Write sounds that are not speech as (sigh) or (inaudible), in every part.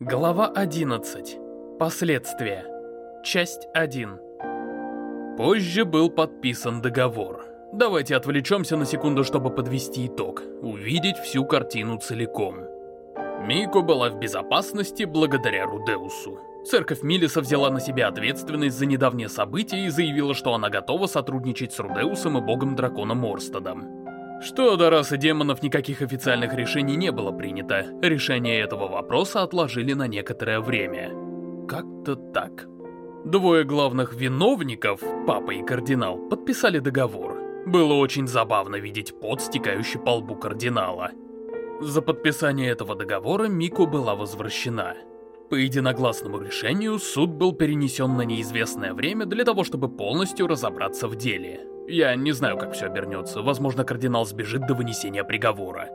Глава 11. Последствия. Часть 1. Позже был подписан договор. Давайте отвлечемся на секунду, чтобы подвести итог, увидеть всю картину целиком. Мико была в безопасности благодаря Рудеусу. Церковь Милиса взяла на себя ответственность за недавние события и заявила, что она готова сотрудничать с Рудеусом и богом-драконом Орстадом. Что до расы демонов никаких официальных решений не было принято. Решение этого вопроса отложили на некоторое время. Как-то так. Двое главных виновников, папа и кардинал, подписали договор. Было очень забавно видеть пот, стекающий по лбу кардинала. За подписание этого договора Мику была возвращена. По единогласному решению суд был перенесен на неизвестное время для того, чтобы полностью разобраться в деле. Я не знаю, как все обернется. Возможно, кардинал сбежит до вынесения приговора.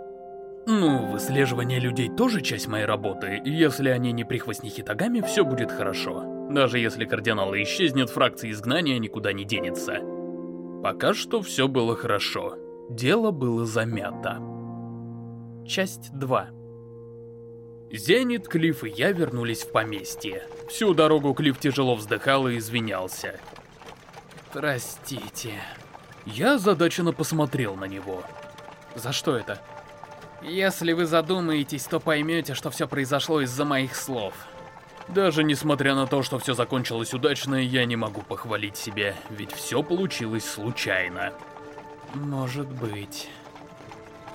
Ну, выслеживание людей тоже часть моей работы. Если они не прихвостни Хитагами, все будет хорошо. Даже если кардинал исчезнет, фракция изгнания никуда не денется. Пока что все было хорошо. Дело было замято. Часть 2 Зенит, Клифф и я вернулись в поместье. Всю дорогу Клифф тяжело вздыхал и извинялся. Простите. Я озадаченно посмотрел на него. За что это? Если вы задумаетесь, то поймете, что все произошло из-за моих слов. Даже несмотря на то, что все закончилось удачно, я не могу похвалить себя, ведь все получилось случайно. Может быть...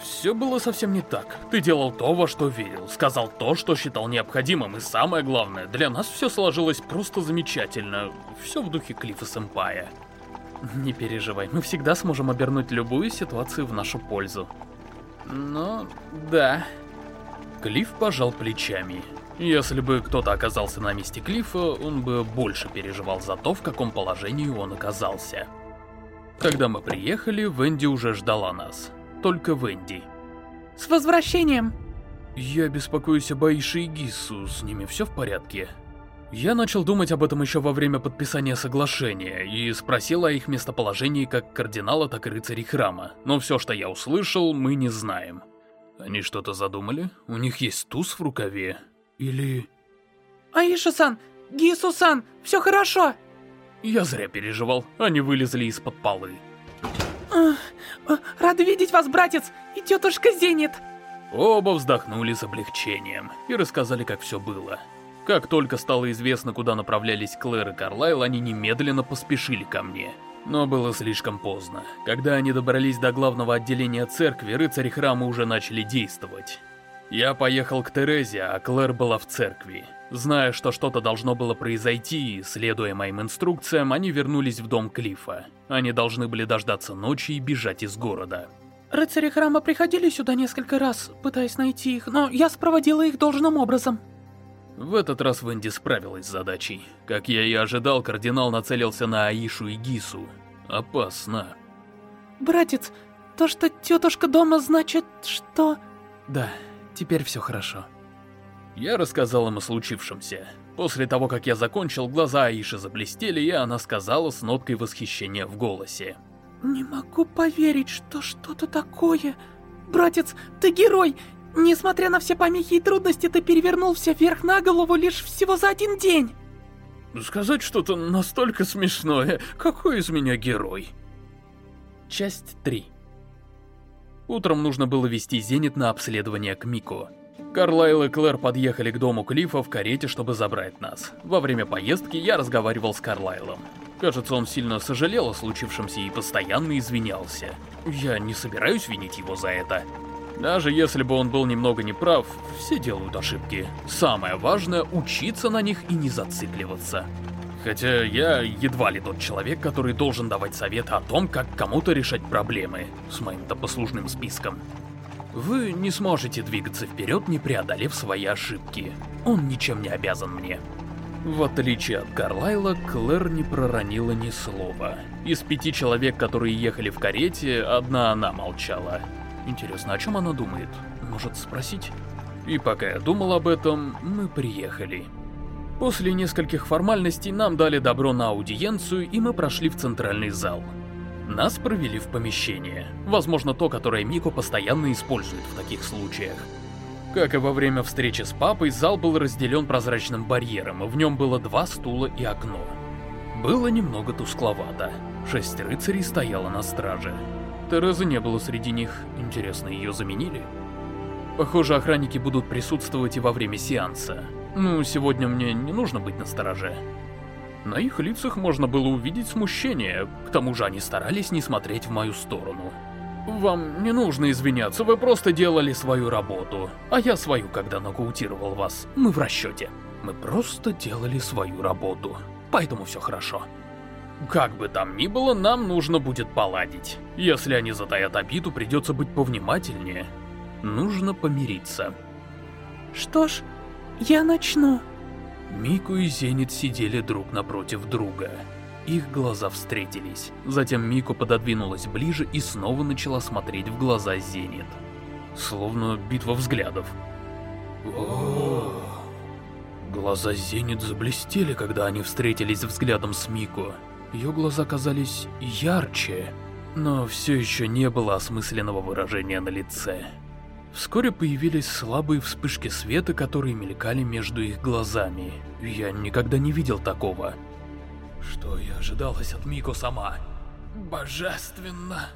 Все было совсем не так. Ты делал то, во что верил, сказал то, что считал необходимым, и самое главное, для нас все сложилось просто замечательно. Все в духе Клиффа Сэмпая. Не переживай, мы всегда сможем обернуть любую ситуацию в нашу пользу. Ну, да. Клифф пожал плечами. Если бы кто-то оказался на месте Клиффа, он бы больше переживал за то, в каком положении он оказался. Когда мы приехали, Венди уже ждала нас. Только Венди. С возвращением! Я беспокоюсь об Аише и Гису, с ними все в порядке? Я начал думать об этом еще во время подписания соглашения и спросил о их местоположении как кардинала, так и рыцарей храма, но все, что я услышал, мы не знаем. Они что-то задумали? У них есть туз в рукаве? Или... Аиша-сан! Гису-сан! Все хорошо! Я зря переживал, они вылезли из-под полы. Рад видеть вас, братец и тетушка Зенит! Оба вздохнули с облегчением и рассказали, как все было. Как только стало известно, куда направлялись Клэр и Карлайл, они немедленно поспешили ко мне. Но было слишком поздно. Когда они добрались до главного отделения церкви, рыцари храма уже начали действовать. Я поехал к Терезе, а Клэр была в церкви. Зная, что что-то должно было произойти, и следуя моим инструкциям, они вернулись в дом Клифа. Они должны были дождаться ночи и бежать из города. Рыцари храма приходили сюда несколько раз, пытаясь найти их, но я спроводила их должным образом. В этот раз Венди справилась с задачей. Как я и ожидал, кардинал нацелился на Аишу и Гису. Опасно. Братец, то, что тетушка дома, значит, что... Да, теперь все хорошо. Я рассказал им о случившемся. После того, как я закончил, глаза Аиши заблестели, и она сказала с ноткой восхищения в голосе. «Не могу поверить, что что-то такое... Братец, ты герой! Несмотря на все помехи и трудности, ты перевернул все вверх на голову лишь всего за один день. Сказать что-то настолько смешное. Какой из меня герой? Часть 3 Утром нужно было вести Зенит на обследование к Мико. Карлайл и Клэр подъехали к дому Клифа в карете, чтобы забрать нас. Во время поездки я разговаривал с Карлайлом. Кажется, он сильно сожалел о случившемся и постоянно извинялся. Я не собираюсь винить его за это. Даже если бы он был немного неправ, все делают ошибки. Самое важное — учиться на них и не зацикливаться. Хотя я едва ли тот человек, который должен давать советы о том, как кому-то решать проблемы, с моим-то послужным списком. Вы не сможете двигаться вперед, не преодолев свои ошибки. Он ничем не обязан мне. В отличие от Карлайла, Клэр не проронила ни слова. Из пяти человек, которые ехали в карете, одна она молчала. Интересно, о чем она думает? Может спросить? И пока я думал об этом, мы приехали. После нескольких формальностей нам дали добро на аудиенцию, и мы прошли в центральный зал. Нас провели в помещение. Возможно, то, которое Мико постоянно использует в таких случаях. Как и во время встречи с папой, зал был разделен прозрачным барьером, и в нем было два стула и окно. Было немного тускловато. Шесть рыцарей стояло на страже. Терезы не было среди них. Интересно, ее заменили? Похоже, охранники будут присутствовать и во время сеанса. Ну, сегодня мне не нужно быть настороже. На их лицах можно было увидеть смущение, к тому же они старались не смотреть в мою сторону. Вам не нужно извиняться, вы просто делали свою работу. А я свою, когда нокаутировал вас. Мы в расчете. Мы просто делали свою работу. Поэтому все хорошо. Как бы там ни было, нам нужно будет поладить. Если они затаят обиду, придется быть повнимательнее. Нужно помириться. Что ж, я начну. Мику и Зенит сидели друг напротив друга. Их глаза встретились. Затем Мику пододвинулась ближе и снова начала смотреть в глаза Зенит. Словно битва взглядов. О, Глаза Зенит заблестели, когда они встретились взглядом с Мику. Ее глаза казались ярче, но все еще не было осмысленного выражения на лице. Вскоре появились слабые вспышки света, которые мелькали между их глазами. Я никогда не видел такого. Что и ожидалось от Мико сама. Божественно!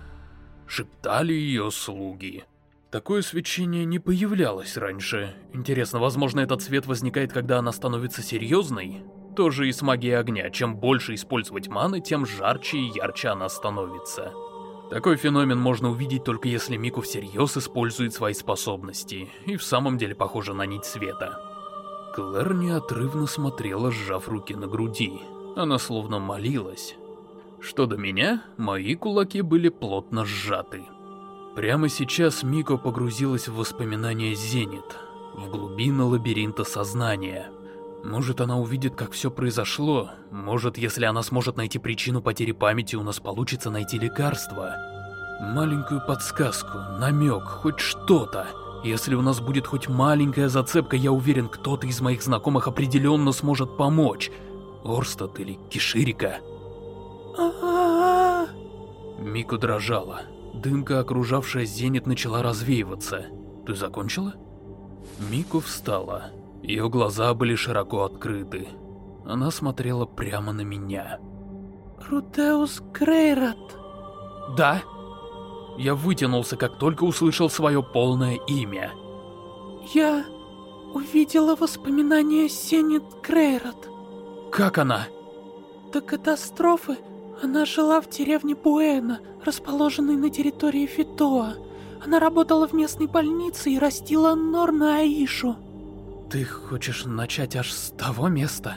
Шептали ее слуги. Такое свечение не появлялось раньше. Интересно, возможно, этот свет возникает, когда она становится серьезной? Тоже и с магией огня. Чем больше использовать маны, тем жарче и ярче она становится. Такой феномен можно увидеть только если Мику всерьез использует свои способности, и в самом деле похоже на нить света. Клэр неотрывно смотрела, сжав руки на груди. Она словно молилась. Что до меня, мои кулаки были плотно сжаты. Прямо сейчас Мико погрузилась в воспоминания Зенит, в глубины лабиринта сознания. Может, она увидит, как все произошло. Может, если она сможет найти причину потери памяти, у нас получится найти лекарство. Маленькую подсказку, намек, хоть что-то. Если у нас будет хоть маленькая зацепка, я уверен, кто-то из моих знакомых определенно сможет помочь. Орстад или Киширика. Мику дрожала. Дымка, окружавшая Зенит, начала развеиваться. Ты закончила? Мику встала. Ее глаза были широко открыты. Она смотрела прямо на меня. Рутеус Крейрат. Да? Я вытянулся, как только услышал свое полное имя. Я увидела воспоминания Сенит Крейрат. Как она? До катастрофы она жила в деревне Буэна, расположенной на территории Фитоа. Она работала в местной больнице и растила нор на Аишу. Ты хочешь начать аж с того места?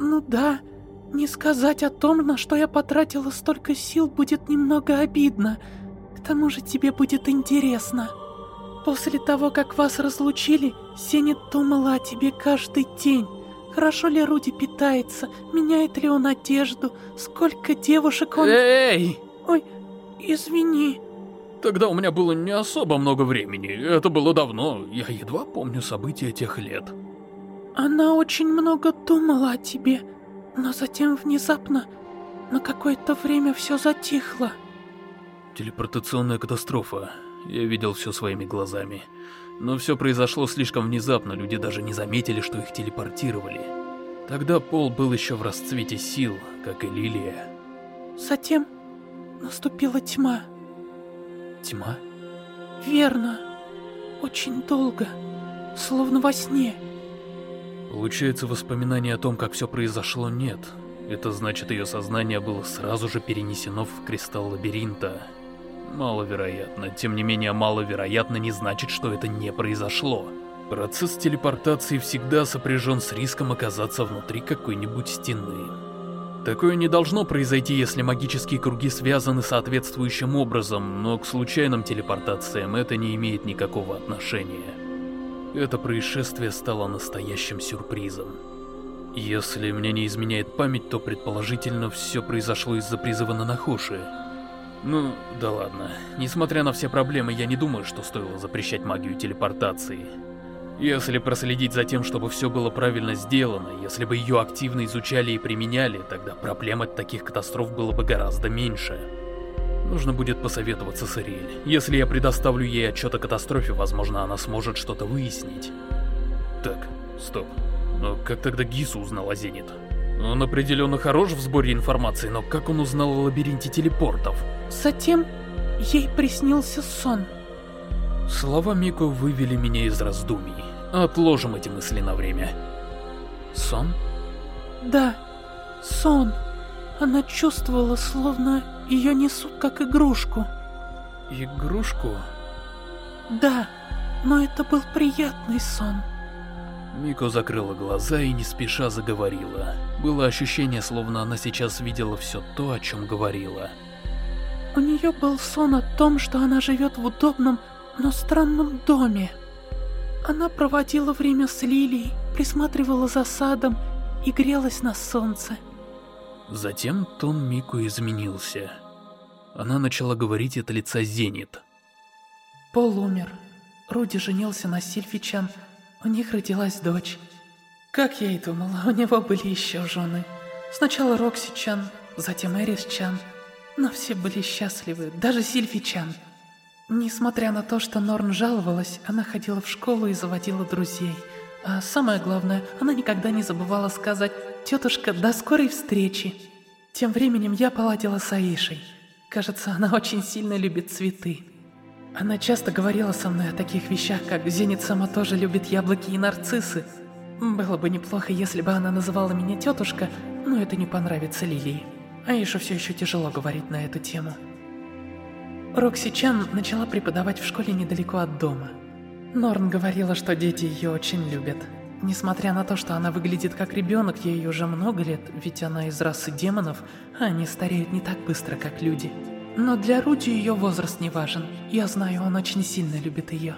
Ну да. Не сказать о том, на что я потратила столько сил, будет немного обидно. К тому же тебе будет интересно. После того, как вас разлучили, Сенит думала о тебе каждый день. Хорошо ли Руди питается, меняет ли он одежду, сколько девушек он... Эй! Ой, извини. Тогда у меня было не особо много времени. Это было давно. Я едва помню события тех лет. Она очень много думала о тебе, но затем внезапно на какое-то время все затихло. Телепортационная катастрофа. Я видел все своими глазами. Но все произошло слишком внезапно, люди даже не заметили, что их телепортировали. Тогда Пол был еще в расцвете сил, как и Лилия. Затем наступила тьма. Тьма? Верно. Очень долго. Словно во сне. Получается, воспоминаний о том, как все произошло, нет. Это значит, ее сознание было сразу же перенесено в кристалл лабиринта. Маловероятно. Тем не менее, маловероятно не значит, что это не произошло. Процесс телепортации всегда сопряжен с риском оказаться внутри какой-нибудь стены. Такое не должно произойти, если магические круги связаны соответствующим образом, но к случайным телепортациям это не имеет никакого отношения. Это происшествие стало настоящим сюрпризом. Если мне не изменяет память, то предположительно все произошло из-за призыва на Нахоши. Ну, да ладно. Несмотря на все проблемы, я не думаю, что стоило запрещать магию телепортации. Если проследить за тем, чтобы все было правильно сделано, если бы ее активно изучали и применяли, тогда проблем от таких катастроф было бы гораздо меньше. Нужно будет посоветоваться с Ариэль. Если я предоставлю ей отчет о катастрофе, возможно, она сможет что-то выяснить. Так, стоп. Но как тогда Гису узнал о Зенит? Он определенно хорош в сборе информации, но как он узнал о лабиринте телепортов? Затем ей приснился сон. Слова Мико вывели меня из раздумий. Отложим эти мысли на время. Сон? Да, сон. Она чувствовала, словно ее несут как игрушку. Игрушку? Да, но это был приятный сон. Мико закрыла глаза и не спеша заговорила. Было ощущение, словно она сейчас видела все то, о чем говорила. У нее был сон о том, что она живет в удобном, но странном доме. Она проводила время с Лилией, присматривала за садом и грелась на солнце. Затем тон Мику изменился. Она начала говорить от лица Зенит. Пол умер. Руди женился на Сильфичан. У них родилась дочь. Как я и думала, у него были еще жены. Сначала Рокси-чан, затем Эрис-чан. Но все были счастливы, даже Сильфичан. Несмотря на то, что Норн жаловалась, она ходила в школу и заводила друзей. А самое главное, она никогда не забывала сказать «Тетушка, до скорой встречи!». Тем временем я поладила с Аишей. Кажется, она очень сильно любит цветы. Она часто говорила со мной о таких вещах, как Зенит сама тоже любит яблоки и нарциссы. Было бы неплохо, если бы она называла меня тетушка, но это не понравится Лилии. Аиша все еще тяжело говорить на эту тему. Рокси Чан начала преподавать в школе недалеко от дома. Норн говорила, что дети ее очень любят. Несмотря на то, что она выглядит как ребенок, ей уже много лет, ведь она из расы демонов, а они стареют не так быстро, как люди. Но для Руди ее возраст не важен. Я знаю, он очень сильно любит ее.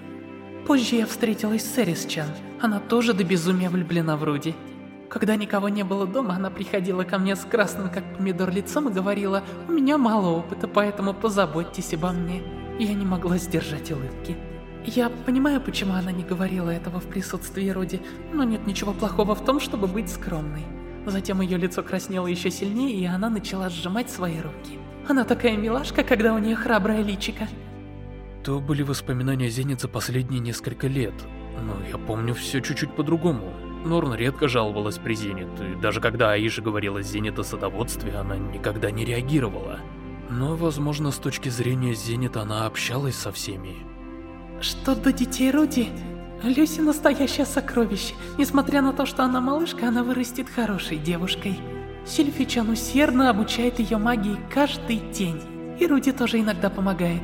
Позже я встретилась с Эрис Чан. Она тоже до безумия влюблена в Руди. Когда никого не было дома, она приходила ко мне с красным, как помидор, лицом и говорила, «У меня мало опыта, поэтому позаботьтесь обо мне». Я не могла сдержать улыбки. Я понимаю, почему она не говорила этого в присутствии Руди, но нет ничего плохого в том, чтобы быть скромной. Затем ее лицо краснело еще сильнее, и она начала сжимать свои руки. Она такая милашка, когда у нее храбрая личика. То были воспоминания Зенит за последние несколько лет, но я помню все чуть-чуть по-другому. Норн редко жаловалась при Зенит, и даже когда Аиша говорила Зенит о садоводстве, она никогда не реагировала. Но, возможно, с точки зрения Зенит она общалась со всеми. Что до детей Руди, Люси настоящее сокровище. Несмотря на то, что она малышка, она вырастет хорошей девушкой. Сильфичан усердно обучает ее магии каждый день. И Руди тоже иногда помогает.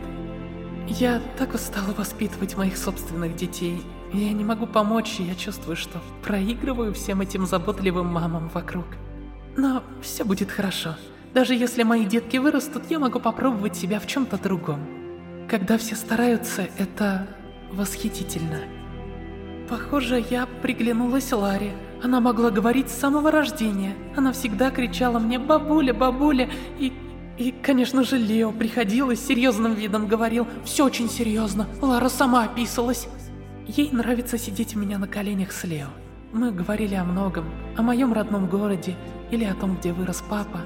Я так устала воспитывать моих собственных детей. Я не могу помочь, я чувствую, что проигрываю всем этим заботливым мамам вокруг. Но все будет хорошо. Даже если мои детки вырастут, я могу попробовать себя в чем-то другом. Когда все стараются, это восхитительно. Похоже, я приглянулась Ларе. Она могла говорить с самого рождения. Она всегда кричала мне «бабуля, бабуля» и... И, конечно же, Лео приходил и с серьезным видом говорил «все очень серьезно, Лара сама описалась». Ей нравится сидеть у меня на коленях с Лео. Мы говорили о многом, о моем родном городе или о том, где вырос папа.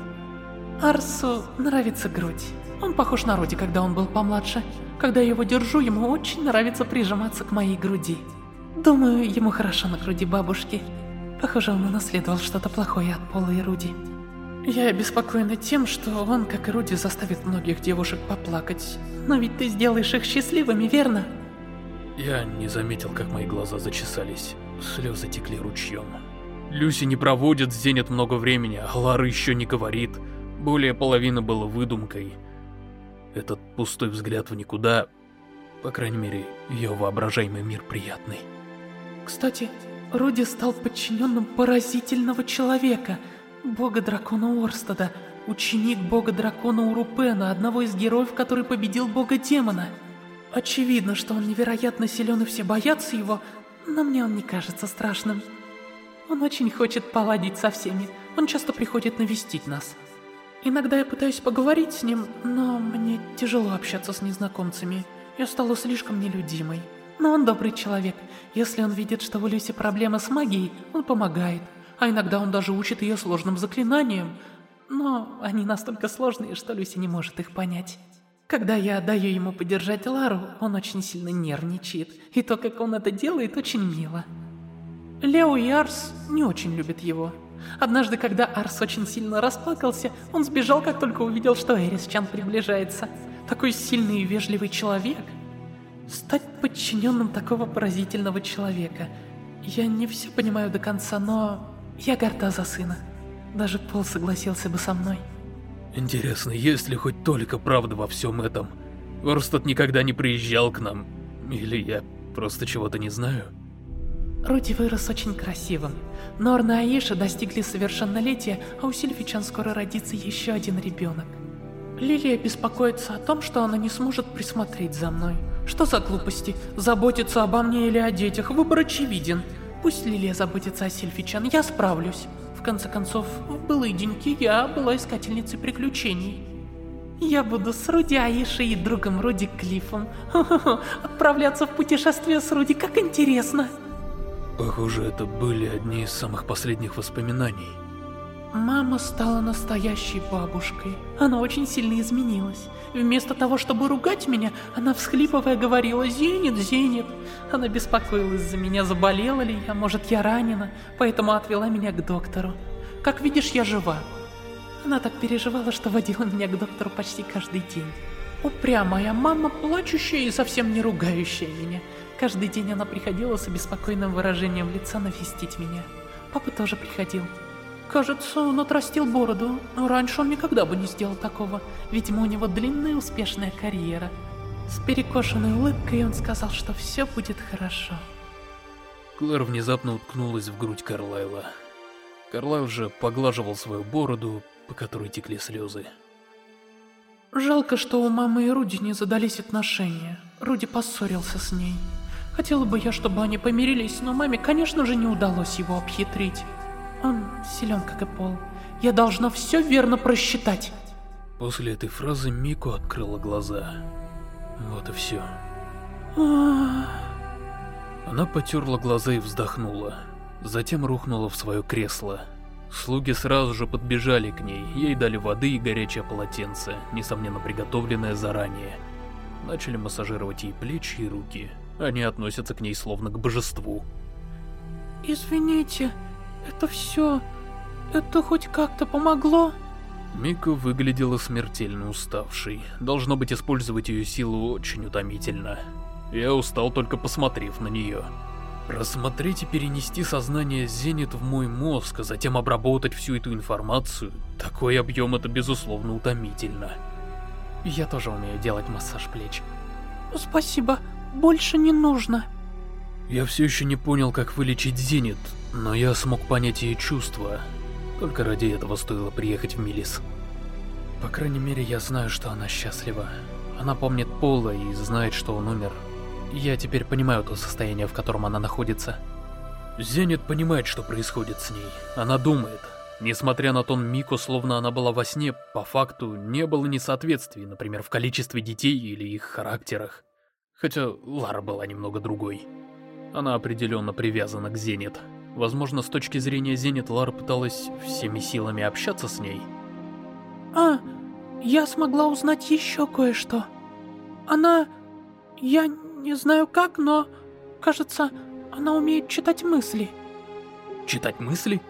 Арсу нравится грудь. Он похож на Роди, когда он был помладше. Когда я его держу, ему очень нравится прижиматься к моей груди. Думаю, ему хорошо на груди бабушки. Похоже, он унаследовал что-то плохое от Пола и Руди. Я обеспокоена тем, что он, как и Руди, заставит многих девушек поплакать. Но ведь ты сделаешь их счастливыми, верно? Я не заметил, как мои глаза зачесались. Слезы текли ручьем. Люси не проводит с Зенит много времени, а Лара еще не говорит. Более половины было выдумкой. Этот пустой взгляд в никуда, по крайней мере, ее воображаемый мир приятный. Кстати, Руди стал подчиненным поразительного человека, бога-дракона Орстада, ученик бога-дракона Урупена, одного из героев, который победил бога-демона. Очевидно, что он невероятно силен и все боятся его, но мне он не кажется страшным. Он очень хочет поладить со всеми, он часто приходит навестить нас. Иногда я пытаюсь поговорить с ним, но мне тяжело общаться с незнакомцами. Я стала слишком нелюдимой. Но он добрый человек. Если он видит, что у Люси проблемы с магией, он помогает. А иногда он даже учит ее сложным заклинаниям. Но они настолько сложные, что Люси не может их понять. Когда я даю ему подержать Лару, он очень сильно нервничает, и то, как он это делает, очень мило. Лео и Арс не очень любят его. Однажды, когда Арс очень сильно расплакался, он сбежал, как только увидел, что Эрис-чан приближается. Такой сильный и вежливый человек. Стать подчиненным такого поразительного человека. Я не все понимаю до конца, но я горда за сына. Даже Пол согласился бы со мной. Интересно, есть ли хоть только правда во всем этом? Орстад никогда не приезжал к нам. Или я просто чего-то не знаю? Руди вырос очень красивым. Норна и Аиша достигли совершеннолетия, а у Сильфичан скоро родится еще один ребенок. Лилия беспокоится о том, что она не сможет присмотреть за мной. Что за глупости? Заботиться обо мне или о детях? Выбор очевиден. Пусть Лилия заботится о Сильфичан, я справлюсь. В конце концов, в былые деньки я была искательницей приключений. Я буду с Руди Аишей и другом Руди Клиффом. (laughs) Отправляться в путешествие с Руди, как интересно. Похоже, это были одни из самых последних воспоминаний. Мама стала настоящей бабушкой. Она очень сильно изменилась. Вместо того, чтобы ругать меня, она всхлипывая говорила «Зенит, Зенит». Она беспокоилась за меня, заболела ли я, может я ранена, поэтому отвела меня к доктору. Как видишь, я жива. Она так переживала, что водила меня к доктору почти каждый день. Упрямая мама, плачущая и совсем не ругающая меня. Каждый день она приходила с обеспокоенным выражением лица навестить меня. Папа тоже приходил. Кажется, он отрастил бороду, раньше он никогда бы не сделал такого. Видимо, у него длинная успешная карьера. С перекошенной улыбкой он сказал, что все будет хорошо. Клэр внезапно уткнулась в грудь Карлайла. Карлайл же поглаживал свою бороду, по которой текли слезы. Жалко, что у мамы и Руди не задались отношения. Руди поссорился с ней. Хотела бы я, чтобы они помирились, но маме, конечно же, не удалось его обхитрить. Он силен, как и Пол. Я должна все верно просчитать. После этой фразы Мико открыла глаза. Вот и все. Она потерла глаза и вздохнула. Затем рухнула в свое кресло. Слуги сразу же подбежали к ней, ей дали воды и горячее полотенце, несомненно приготовленное заранее. Начали массажировать ей плечи и руки. Они относятся к ней словно к божеству. Извините, это все... Это хоть как-то помогло? Мика выглядела смертельно уставшей. Должно быть, использовать ее силу очень утомительно. Я устал только посмотрев на нее. Рассмотреть и перенести сознание Зенит в мой мозг, а затем обработать всю эту информацию, такой объем это безусловно утомительно. Я тоже умею делать массаж плеч. Спасибо, больше не нужно. Я все еще не понял, как вылечить Зенит, но я смог понять ее чувства. Только ради этого стоило приехать в Милис. По крайней мере, я знаю, что она счастлива. Она помнит Пола и знает, что он умер. Я теперь понимаю то состояние, в котором она находится. Зенит понимает, что происходит с ней. Она думает. Несмотря на тон Мико, словно она была во сне, по факту не было несоответствий, например, в количестве детей или их характерах. Хотя Лара была немного другой. Она определенно привязана к Зенит. Возможно, с точки зрения Зенит, Лара пыталась всеми силами общаться с ней. А, я смогла узнать еще кое-что. Она... Я не знаю как, но... Кажется, она умеет читать мысли. Читать мысли?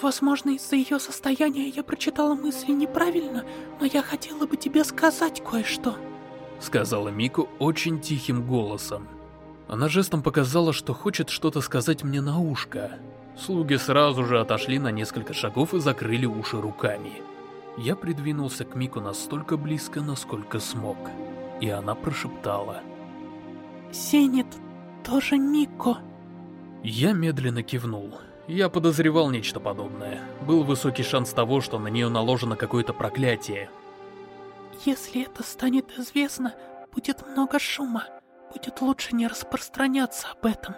Возможно, из-за ее состояния я прочитала мысли неправильно, но я хотела бы тебе сказать кое-что. Сказала Мику очень тихим голосом. Она жестом показала, что хочет что-то сказать мне на ушко. Слуги сразу же отошли на несколько шагов и закрыли уши руками. Я придвинулся к Мику настолько близко, насколько смог. И она прошептала. «Сенит тоже Мико». Я медленно кивнул. Я подозревал нечто подобное. Был высокий шанс того, что на нее наложено какое-то проклятие. «Если это станет известно, будет много шума», Будет лучше не распространяться об этом.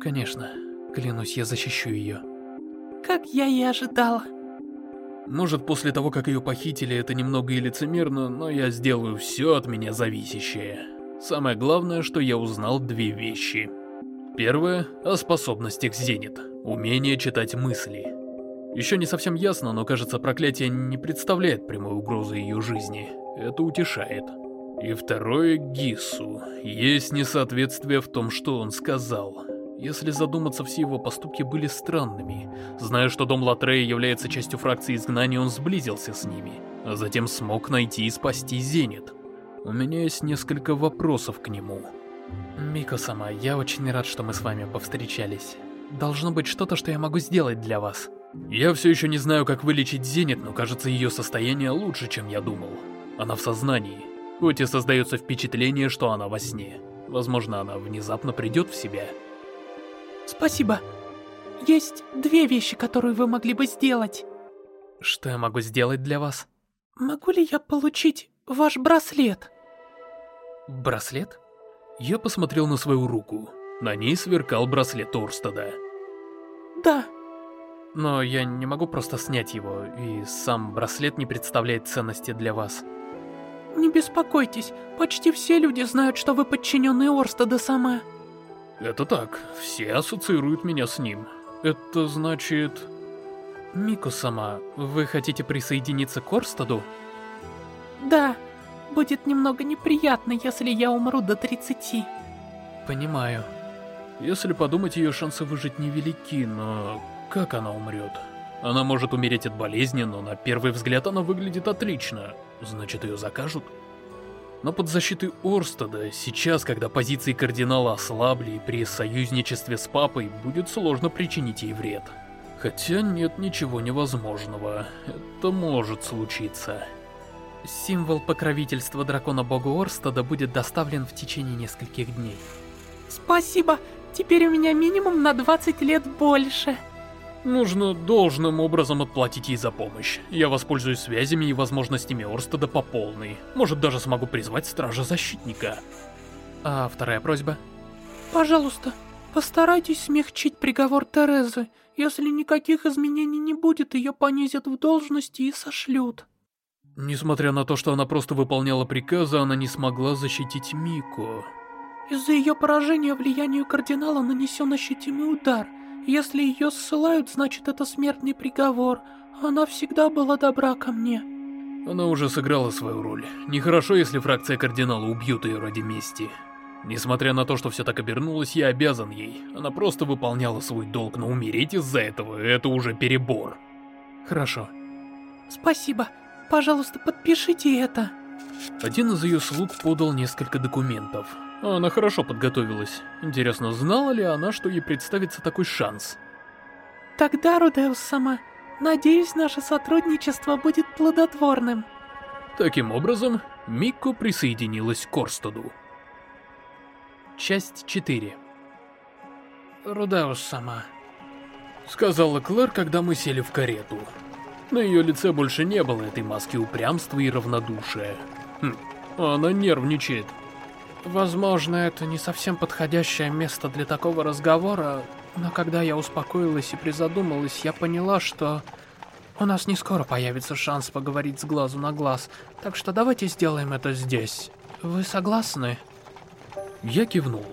Конечно. Клянусь, я защищу ее. Как я и ожидала. Может, после того, как ее похитили, это немного и лицемерно, но я сделаю все от меня зависящее. Самое главное, что я узнал две вещи. Первое — о способностях Зенит, умение читать мысли. Еще не совсем ясно, но кажется, проклятие не представляет прямой угрозы ее жизни. Это утешает. И второе — Гису. Есть несоответствие в том, что он сказал. Если задуматься, все его поступки были странными. Зная, что дом Латрея является частью фракции изгнания, он сблизился с ними, а затем смог найти и спасти Зенит. У меня есть несколько вопросов к нему. Мико-сама, я очень рад, что мы с вами повстречались. Должно быть что-то, что я могу сделать для вас. Я все еще не знаю, как вылечить Зенит, но кажется, ее состояние лучше, чем я думал. Она в сознании. Хоть и создается впечатление, что она во сне. Возможно, она внезапно придет в себя. Спасибо. Есть две вещи, которые вы могли бы сделать. Что я могу сделать для вас? Могу ли я получить ваш браслет? Браслет? Я посмотрел на свою руку. На ней сверкал браслет Орстада. Да. Но я не могу просто снять его, и сам браслет не представляет ценности для вас. Не беспокойтесь, почти все люди знают, что вы подчиненный Орстада сама. Это так, все ассоциируют меня с ним. Это значит... Мику-сама, вы хотите присоединиться к Орстаду? Да, будет немного неприятно, если я умру до 30. Понимаю. Если подумать, ее шансы выжить невелики, но как она умрет? Она может умереть от болезни, но на первый взгляд она выглядит отлично. Значит, ее закажут? Но под защитой Орстада, сейчас, когда позиции кардинала ослабли и при союзничестве с папой, будет сложно причинить ей вред. Хотя нет ничего невозможного. Это может случиться. Символ покровительства дракона-бога Орстада будет доставлен в течение нескольких дней. Спасибо! Теперь у меня минимум на 20 лет больше. Нужно должным образом отплатить ей за помощь. Я воспользуюсь связями и возможностями Орстеда по полной. Может, даже смогу призвать Стража-Защитника. А вторая просьба? Пожалуйста, постарайтесь смягчить приговор Терезы. Если никаких изменений не будет, ее понизят в должности и сошлют. Несмотря на то, что она просто выполняла приказы, она не смогла защитить Мику. Из-за ее поражения влиянию кардинала нанесен ощутимый удар – если ее ссылают, значит это смертный приговор. Она всегда была добра ко мне. Она уже сыграла свою роль. Нехорошо, если фракция кардинала убьет ее ради мести. Несмотря на то, что все так обернулось, я обязан ей. Она просто выполняла свой долг, но умереть из-за этого — это уже перебор. Хорошо. Спасибо. Пожалуйста, подпишите это. Один из ее слуг подал несколько документов. Она хорошо подготовилась. Интересно, знала ли она, что ей представится такой шанс? Тогда, Рудеус сама, надеюсь, наше сотрудничество будет плодотворным. Таким образом, Микко присоединилась к Корстаду. Часть 4 Рудеус сама. Сказала Клэр, когда мы сели в карету. На ее лице больше не было этой маски упрямства и равнодушия. Хм, она нервничает. Возможно, это не совсем подходящее место для такого разговора, но когда я успокоилась и призадумалась, я поняла, что у нас не скоро появится шанс поговорить с глазу на глаз, так что давайте сделаем это здесь. Вы согласны? Я кивнул.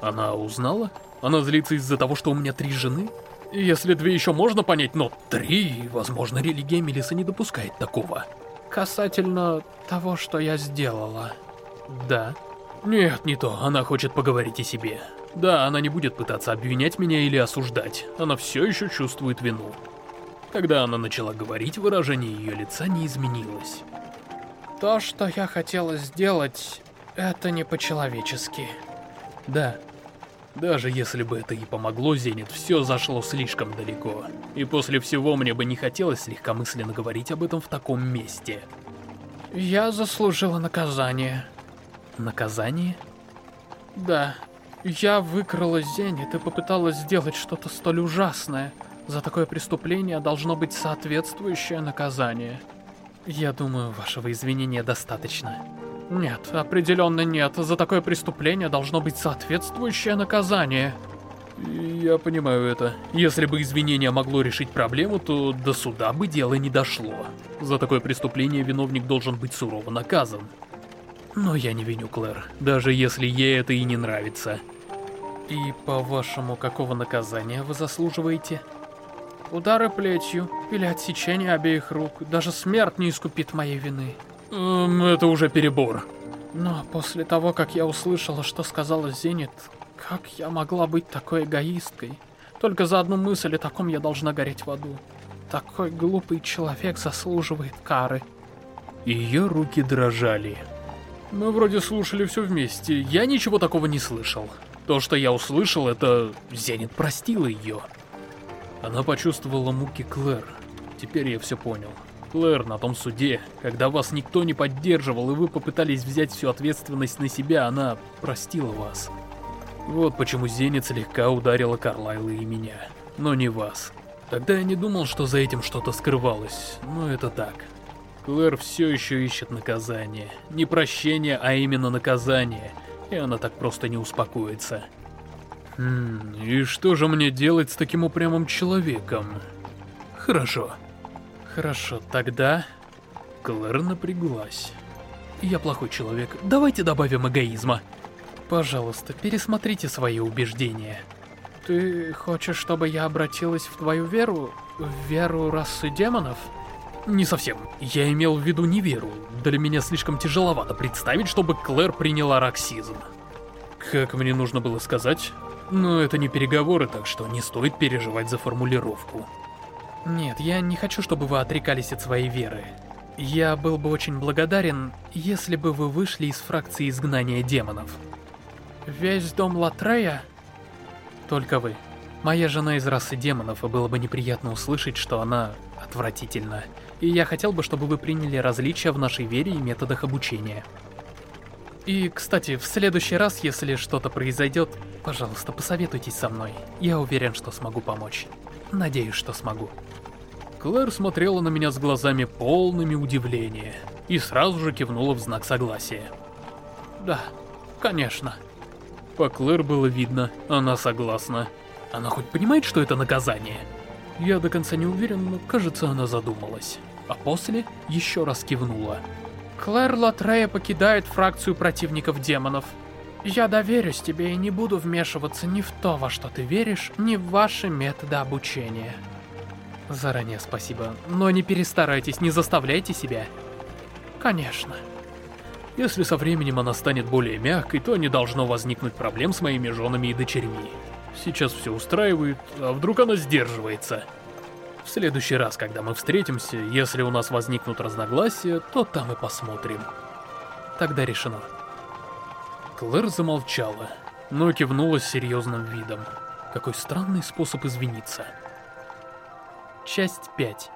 Она узнала? Она злится из-за того, что у меня три жены? Если две еще можно понять, но три, возможно, религия Мелиса не допускает такого. Касательно того, что я сделала. Да. Нет, не то. Она хочет поговорить о себе. Да, она не будет пытаться обвинять меня или осуждать. Она все еще чувствует вину. Когда она начала говорить, выражение ее лица не изменилось. То, что я хотела сделать, это не по-человечески. Да. Даже если бы это и помогло, Зенит, все зашло слишком далеко. И после всего мне бы не хотелось легкомысленно говорить об этом в таком месте. Я заслужила наказание. Наказание? Да. Я выкрала Зенит и попыталась сделать что-то столь ужасное. За такое преступление должно быть соответствующее наказание. Я думаю, вашего извинения достаточно. Нет, определенно нет. За такое преступление должно быть соответствующее наказание. Я понимаю это. Если бы извинение могло решить проблему, то до суда бы дело не дошло. За такое преступление виновник должен быть сурово наказан. Но я не виню Клэр, даже если ей это и не нравится. И по-вашему, какого наказания вы заслуживаете? удары плетью или отсечение обеих рук. Даже смерть не искупит моей вины. Эм, это уже перебор. Но после того, как я услышала, что сказала Зенит, как я могла быть такой эгоисткой? Только за одну мысль о таком я должна гореть в аду. Такой глупый человек заслуживает кары. Ее руки дрожали. Мы вроде слушали все вместе. Я ничего такого не слышал. То, что я услышал, это... Зенит простила ее. Она почувствовала муки Клэр. Теперь я все понял. Клэр, на том суде, когда вас никто не поддерживал, и вы попытались взять всю ответственность на себя, она простила вас. Вот почему Зенит слегка ударила Карлайла и меня, но не вас. Тогда я не думал, что за этим что-то скрывалось, но это так. Клэр все еще ищет наказание. Не прощение, а именно наказание. И она так просто не успокоится. Хм, и что же мне делать с таким упрямым человеком? Хорошо. Хорошо, тогда... Клэр напряглась. Я плохой человек, давайте добавим эгоизма. Пожалуйста, пересмотрите свои убеждения. Ты хочешь, чтобы я обратилась в твою веру? В веру расы демонов? Не совсем. Я имел в виду не веру. Для меня слишком тяжеловато представить, чтобы Клэр приняла раксизм. Как мне нужно было сказать? Но это не переговоры, так что не стоит переживать за формулировку. Нет, я не хочу, чтобы вы отрекались от своей веры. Я был бы очень благодарен, если бы вы вышли из фракции изгнания демонов. Весь дом Латрея? Только вы. Моя жена из расы демонов, и было бы неприятно услышать, что она отвратительна. И я хотел бы, чтобы вы приняли различия в нашей вере и методах обучения. И, кстати, в следующий раз, если что-то произойдет, пожалуйста, посоветуйтесь со мной. Я уверен, что смогу помочь. Надеюсь, что смогу. Клэр смотрела на меня с глазами полными удивления и сразу же кивнула в знак согласия. Да, конечно. По Клэр было видно, она согласна. Она хоть понимает, что это наказание? Я до конца не уверен, но кажется, она задумалась. А после еще раз кивнула. Клэр Латрея покидает фракцию противников демонов. Я доверюсь тебе и не буду вмешиваться ни в то, во что ты веришь, ни в ваши методы обучения. Заранее спасибо, но не перестарайтесь, не заставляйте себя. Конечно. Если со временем она станет более мягкой, то не должно возникнуть проблем с моими женами и дочерьми. Сейчас все устраивает, а вдруг она сдерживается. В следующий раз, когда мы встретимся, если у нас возникнут разногласия, то там и посмотрим. Тогда решено. Клэр замолчала, но кивнула с серьезным видом. Какой странный способ извиниться. Часть 5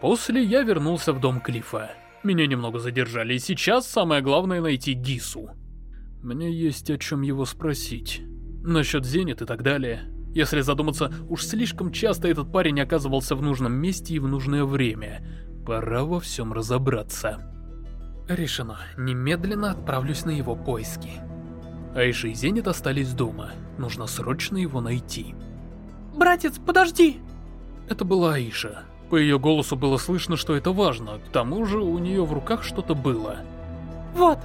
После я вернулся в дом Клифа. Меня немного задержали, и сейчас самое главное найти Гису. Мне есть о чем его спросить. Насчет Зенит и так далее. Если задуматься, уж слишком часто этот парень оказывался в нужном месте и в нужное время. Пора во всем разобраться. Решено. Немедленно отправлюсь на его поиски. Айша и Зенит остались дома. Нужно срочно его найти. «Братец, подожди!» Это была Аиша. По ее голосу было слышно, что это важно. К тому же у нее в руках что-то было. «Вот!»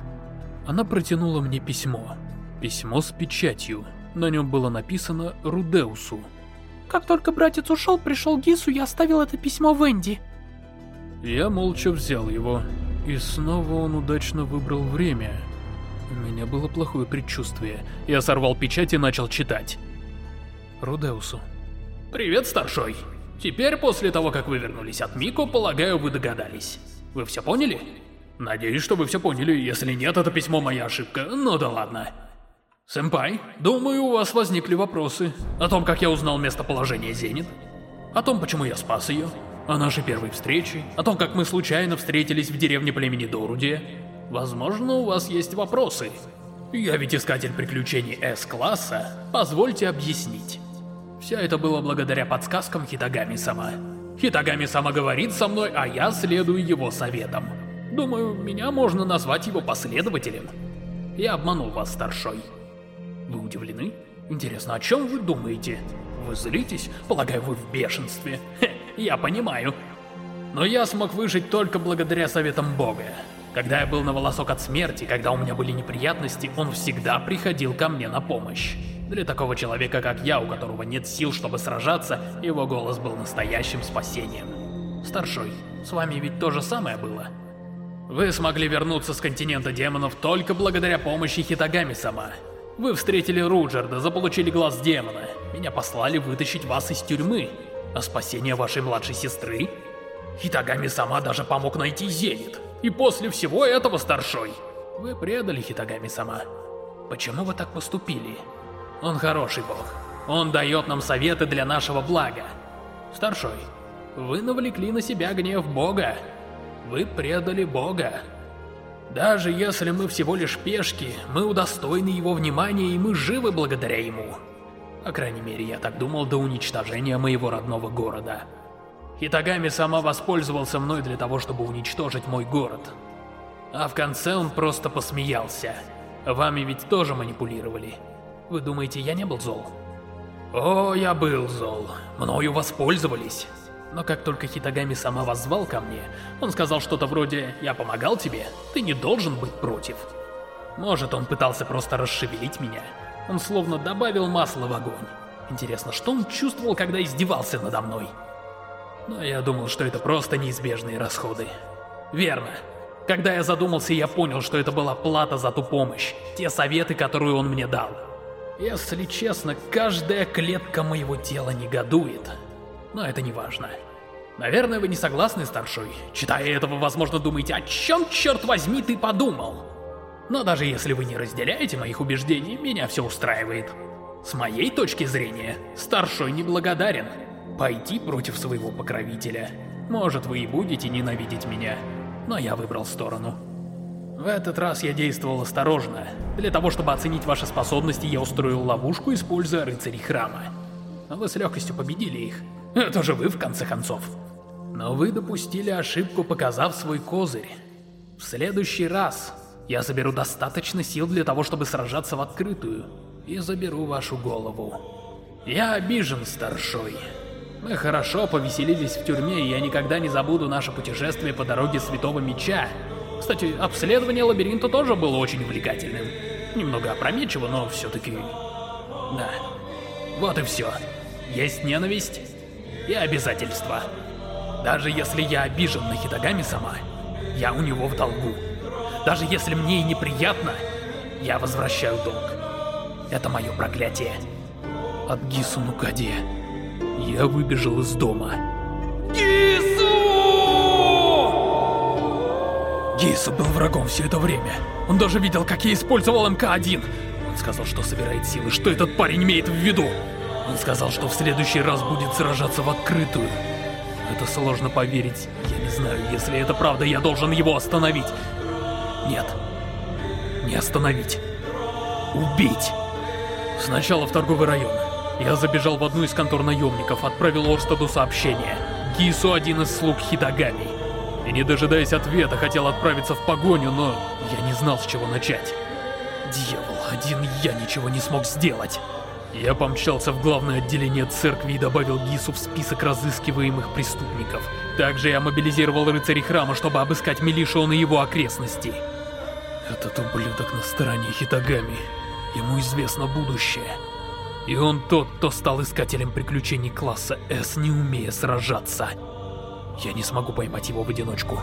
Она протянула мне письмо. Письмо с печатью. На нем было написано Рудеусу. Как только братец ушел, пришел Гису, я оставил это письмо Венди. Я молча взял его. И снова он удачно выбрал время. У меня было плохое предчувствие. Я сорвал печать и начал читать. Рудеусу. Привет, старшой. Теперь, после того, как вы вернулись от Мико, полагаю, вы догадались. Вы все поняли? Надеюсь, что вы все поняли. Если нет, это письмо моя ошибка. Ну да ладно. Сэмпай, думаю, у вас возникли вопросы. О том, как я узнал местоположение Зенит. О том, почему я спас ее. О нашей первой встрече. О том, как мы случайно встретились в деревне племени Дорудия. Возможно, у вас есть вопросы. Я ведь искатель приключений С-класса. Позвольте объяснить. Все это было благодаря подсказкам Хитагами-сама. Хитагами-сама говорит со мной, а я следую его советам. Думаю, меня можно назвать его последователем. Я обманул вас, старшой. Вы удивлены? Интересно, о чем вы думаете? Вы злитесь? Полагаю, вы в бешенстве. Хе, я понимаю. Но я смог выжить только благодаря советам Бога. Когда я был на волосок от смерти, когда у меня были неприятности, он всегда приходил ко мне на помощь. Для такого человека, как я, у которого нет сил, чтобы сражаться, его голос был настоящим спасением. Старшой, с вами ведь то же самое было. Вы смогли вернуться с континента демонов только благодаря помощи Хитагами-сама. Вы встретили Руджерда, заполучили глаз демона. Меня послали вытащить вас из тюрьмы. А спасение вашей младшей сестры? Хитагами-сама даже помог найти Зенит. И после всего этого, старшой, вы предали Хитагами-сама. Почему вы так поступили? Он хороший бог. Он дает нам советы для нашего блага. Старшой, вы навлекли на себя гнев бога. Вы предали бога. Даже если мы всего лишь пешки, мы удостоены его внимания и мы живы благодаря ему. По крайней мере, я так думал до уничтожения моего родного города. Хитагами сама воспользовался мной для того, чтобы уничтожить мой город. А в конце он просто посмеялся. Вами ведь тоже манипулировали. Вы думаете, я не был зол? О, я был зол. Мною воспользовались. Но как только Хитагами сама воззвал ко мне, он сказал что-то вроде «Я помогал тебе, ты не должен быть против». Может, он пытался просто расшевелить меня. Он словно добавил масла в огонь. Интересно, что он чувствовал, когда издевался надо мной? Но я думал, что это просто неизбежные расходы. Верно. Когда я задумался, я понял, что это была плата за ту помощь, те советы, которые он мне дал. Если честно, каждая клетка моего тела негодует. Но это не важно. Наверное, вы не согласны, старшой? Читая этого, возможно, думаете, о чем, черт возьми, ты подумал? Но даже если вы не разделяете моих убеждений, меня все устраивает. С моей точки зрения, старшой неблагодарен. Пойти против своего покровителя. Может, вы и будете ненавидеть меня, но я выбрал сторону. В этот раз я действовал осторожно. Для того, чтобы оценить ваши способности, я устроил ловушку, используя рыцарей храма. Вы с легкостью победили их. Это же вы, в конце концов. Но вы допустили ошибку, показав свой козырь. В следующий раз я заберу достаточно сил для того, чтобы сражаться в открытую, и заберу вашу голову. Я обижен, старшой. Мы хорошо повеселились в тюрьме, и я никогда не забуду наше путешествие по дороге Святого Меча. Кстати, обследование лабиринта тоже было очень увлекательным. Немного опрометчиво, но все-таки... Да. Вот и все. Есть ненависть и обязательства. Даже если я обижен на Хитагами сама, я у него в долгу. Даже если мне и неприятно, я возвращаю долг. Это мое проклятие. От Гису Нукаде я выбежал из дома. Гису! Гису был врагом все это время. Он даже видел, как я использовал МК-1. Он сказал, что собирает силы, что этот парень имеет в виду. Он сказал, что в следующий раз будет сражаться в открытую. Это сложно поверить. Я не знаю, если это правда, я должен его остановить. Нет. Не остановить. Убить. Сначала в торговый район. Я забежал в одну из контор наемников, отправил Орстаду сообщение. Гису один из слуг Хидагами. И не дожидаясь ответа, хотел отправиться в погоню, но я не знал, с чего начать. Дьявол, один я ничего не смог сделать. Я помчался в главное отделение церкви и добавил Гису в список разыскиваемых преступников. Также я мобилизировал рыцарей храма, чтобы обыскать Милишон и его окрестности. Этот ублюдок на стороне Хитагами. Ему известно будущее. И он тот, кто стал искателем приключений класса С, не умея сражаться. Я не смогу поймать его в одиночку.